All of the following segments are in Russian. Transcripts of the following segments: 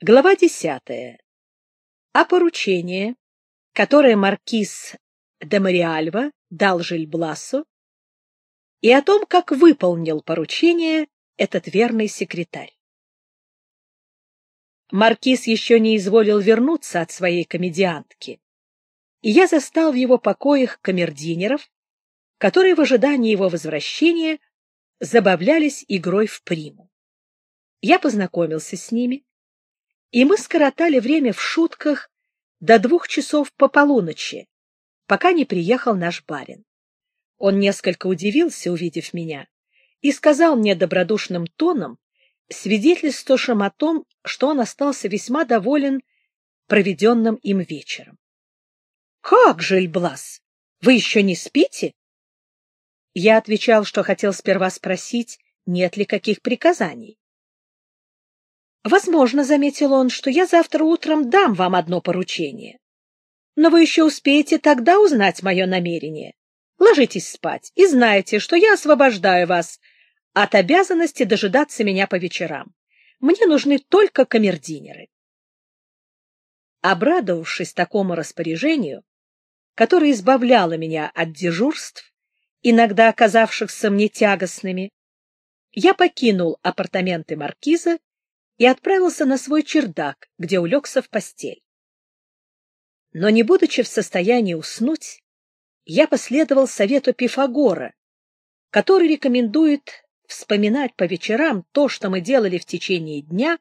Глава десятая. О поручении, которое маркиз де Мариальва дал Жильбласу, и о том, как выполнил поручение этот верный секретарь. Маркиз еще не изволил вернуться от своей комедиантки, и я застал в его покоях камердинеров, которые в ожидании его возвращения забавлялись игрой в приму. Я познакомился с ними, и мы скоротали время в шутках до двух часов по полуночи, пока не приехал наш барин. Он несколько удивился, увидев меня, и сказал мне добродушным тоном, свидетельствовавшим о том, что он остался весьма доволен проведенным им вечером. — Как же, Эльблас, вы еще не спите? Я отвечал, что хотел сперва спросить, нет ли каких приказаний. Возможно, — заметил он, — что я завтра утром дам вам одно поручение. Но вы еще успеете тогда узнать мое намерение. Ложитесь спать и знайте, что я освобождаю вас от обязанности дожидаться меня по вечерам. Мне нужны только камердинеры. Обрадовавшись такому распоряжению, которое избавляло меня от дежурств, иногда оказавшихся мне тягостными, я покинул апартаменты маркиза и отправился на свой чердак, где улегся в постель. Но не будучи в состоянии уснуть, я последовал совету Пифагора, который рекомендует вспоминать по вечерам то, что мы делали в течение дня,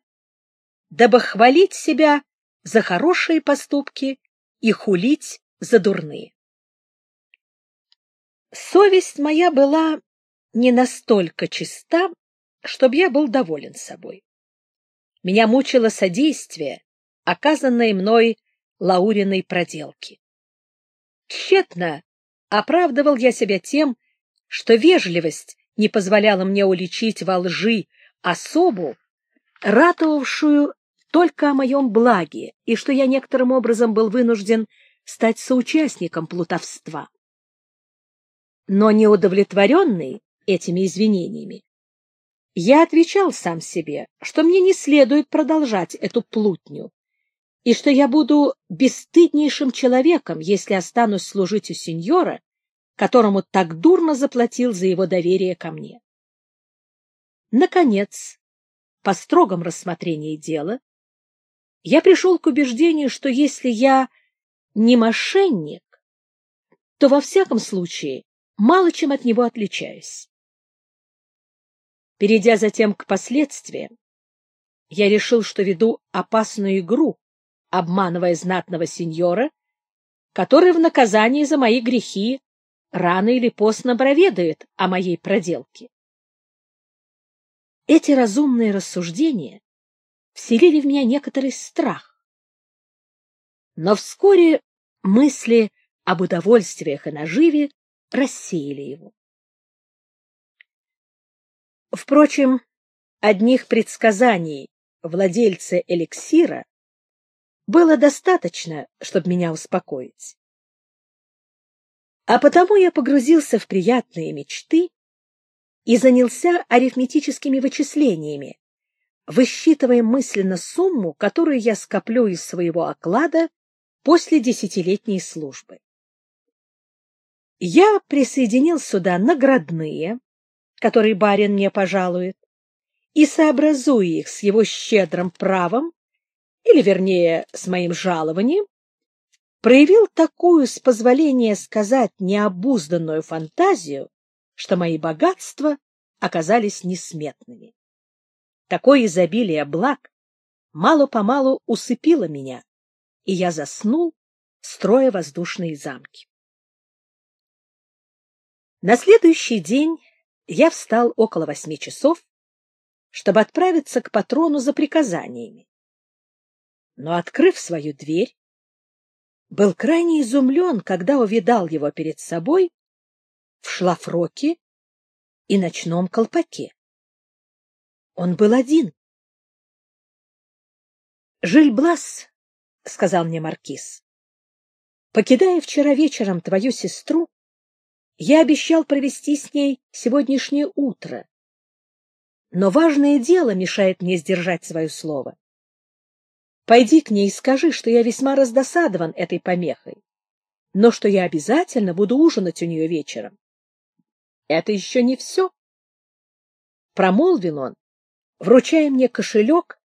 дабы хвалить себя за хорошие поступки и хулить за дурные. Совесть моя была не настолько чиста, чтобы я был доволен собой. Меня мучило содействие, оказанное мной Лауриной проделки. Тщетно оправдывал я себя тем, что вежливость не позволяла мне уличить во лжи особу, ратовавшую только о моем благе, и что я некоторым образом был вынужден стать соучастником плутовства. Но неудовлетворенный этими извинениями, я отвечал сам себе, что мне не следует продолжать эту плутню, и что я буду бесстыднейшим человеком, если останусь служить у сеньора, которому так дурно заплатил за его доверие ко мне. Наконец, по строгом рассмотрении дела, я пришел к убеждению, что если я не мошенник, то во всяком случае мало чем от него отличаюсь. Перейдя затем к последствиям, я решил, что веду опасную игру, обманывая знатного сеньора, который в наказании за мои грехи рано или поздно проведает о моей проделке. Эти разумные рассуждения вселили в меня некоторый страх. Но вскоре мысли об удовольствиях и наживе рассеяли его. Впрочем, одних предсказаний владельца эликсира было достаточно, чтобы меня успокоить. А потому я погрузился в приятные мечты и занялся арифметическими вычислениями, высчитывая мысленно сумму, которую я скоплю из своего оклада после десятилетней службы. Я присоединил сюда наградные, который барин мне пожалует, и сообразуя их с его щедрым правом, или, вернее, с моим жалованием, проявил такую, с позволения сказать, необузданную фантазию, что мои богатства оказались несметными. Такое изобилие благ мало-помалу усыпило меня, и я заснул, строя воздушные замки. На следующий день я встал около восьми часов, чтобы отправиться к патрону за приказаниями. Но, открыв свою дверь, был крайне изумлен, когда увидал его перед собой в шлафроке и ночном колпаке. Он был один. «Жильблас», — сказал мне маркиз, — «покидая вчера вечером твою сестру, я обещал провести с ней сегодняшнее утро. Но важное дело мешает мне сдержать свое слово. Пойди к ней и скажи, что я весьма раздосадован этой помехой, но что я обязательно буду ужинать у нее вечером. Это еще не все. Промолвил он, вручая мне кошелек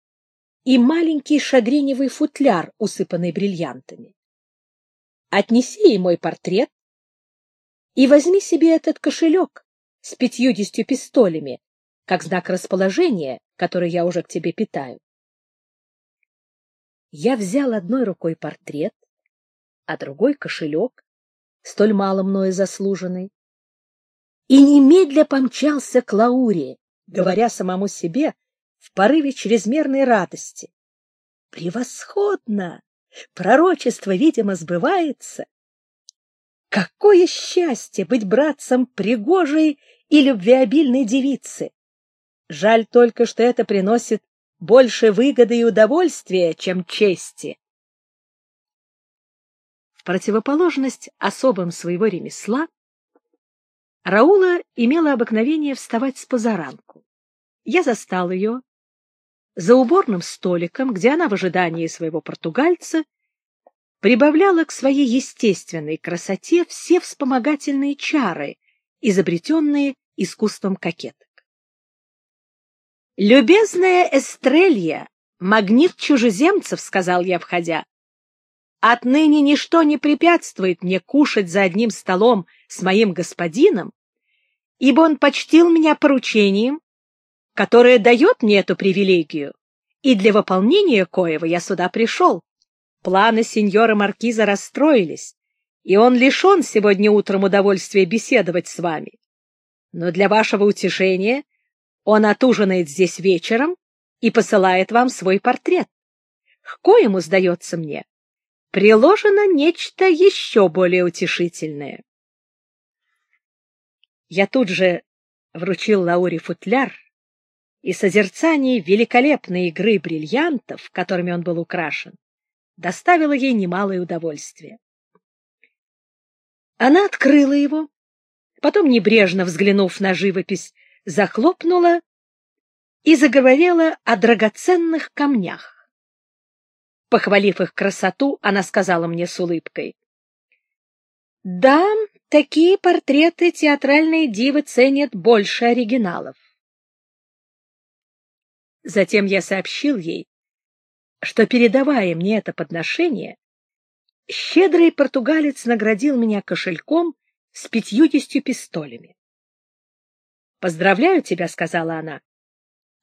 и маленький шагреневый футляр, усыпанный бриллиантами. Отнеси ей мой портрет и возьми себе этот кошелек с пятьюдесятью пистолями, как знак расположения, который я уже к тебе питаю. Я взял одной рукой портрет, а другой кошелек, столь мало мною заслуженный, и немедля помчался к Лауре, говоря самому себе в порыве чрезмерной радости. Превосходно! Пророчество, видимо, сбывается. Какое счастье быть братцем пригожей и любвеобильной девицы! Жаль только, что это приносит больше выгоды и удовольствия, чем чести. В противоположность особам своего ремесла, Раула имела обыкновение вставать с позаранку. Я застал ее за уборным столиком, где она в ожидании своего португальца прибавляла к своей естественной красоте все вспомогательные чары, изобретенные искусством кокеток. «Любезная Эстрелья, магнит чужеземцев», — сказал я, входя, — «отныне ничто не препятствует мне кушать за одним столом с моим господином, ибо он почтил меня поручением, которое дает мне эту привилегию, и для выполнения коего я сюда пришел. Планы сеньора Маркиза расстроились, и он лишен сегодня утром удовольствия беседовать с вами. Но для вашего утешения он отужинает здесь вечером и посылает вам свой портрет. К коему, сдается мне, приложено нечто еще более утешительное. Я тут же вручил Лауре футляр, и созерцание великолепной игры бриллиантов, которыми он был украшен, доставило ей немалое удовольствие. Она открыла его, потом, небрежно взглянув на живопись, захлопнула и заговорила о драгоценных камнях. Похвалив их красоту, она сказала мне с улыбкой. — Да, такие портреты театральные дивы ценят больше оригиналов. Затем я сообщил ей, что, передавая мне это подношение, щедрый португалец наградил меня кошельком с пятьюдесятью пистолями. «Поздравляю тебя», — сказала она.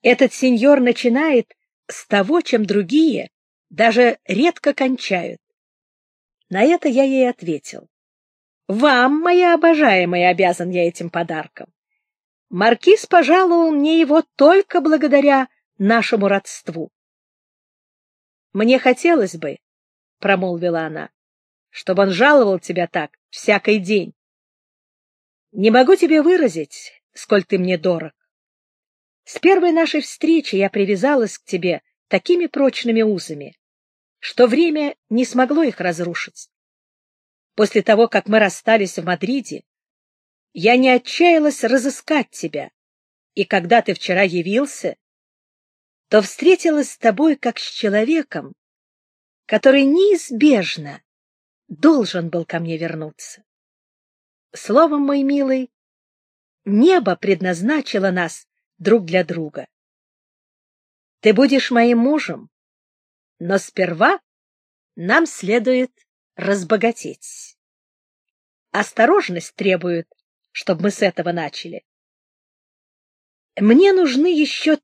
«Этот сеньор начинает с того, чем другие даже редко кончают». На это я ей ответил. «Вам, моя обожаемая, обязан я этим подарком. Маркиз пожаловал мне его только благодаря нашему родству». «Мне хотелось бы», — промолвила она, — «чтобы он жаловал тебя так всякий день. Не могу тебе выразить, сколь ты мне дорог. С первой нашей встречи я привязалась к тебе такими прочными узами, что время не смогло их разрушить. После того, как мы расстались в Мадриде, я не отчаялась разыскать тебя, и когда ты вчера явился, то встретилась с тобой как с человеком, который неизбежно должен был ко мне вернуться. Словом, мой милый, Небо предназначило нас друг для друга. Ты будешь моим мужем, но сперва нам следует разбогатеть. Осторожность требует, чтобы мы с этого начали. Мне нужны еще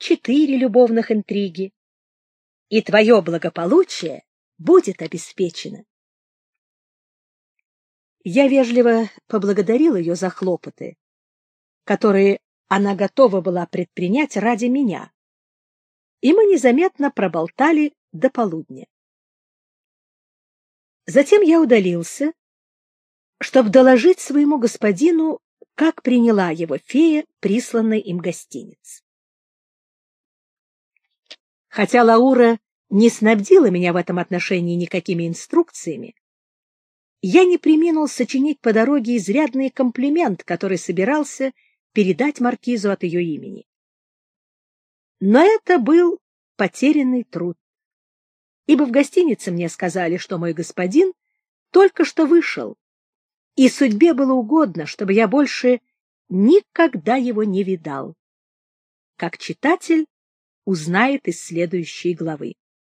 три-четыре любовных интриги, и твое благополучие будет обеспечено. Я вежливо поблагодарил ее за хлопоты, которые она готова была предпринять ради меня, и мы незаметно проболтали до полудня. Затем я удалился, чтобы доложить своему господину, как приняла его фея, присланный им гостиниц. Хотя Лаура не снабдила меня в этом отношении никакими инструкциями, я не приминул сочинить по дороге изрядный комплимент, который собирался передать маркизу от ее имени. Но это был потерянный труд. ибо в гостинице мне сказали, что мой господин только что вышел, и судьбе было угодно, чтобы я больше никогда его не видал. Как читатель узнает из следующей главы.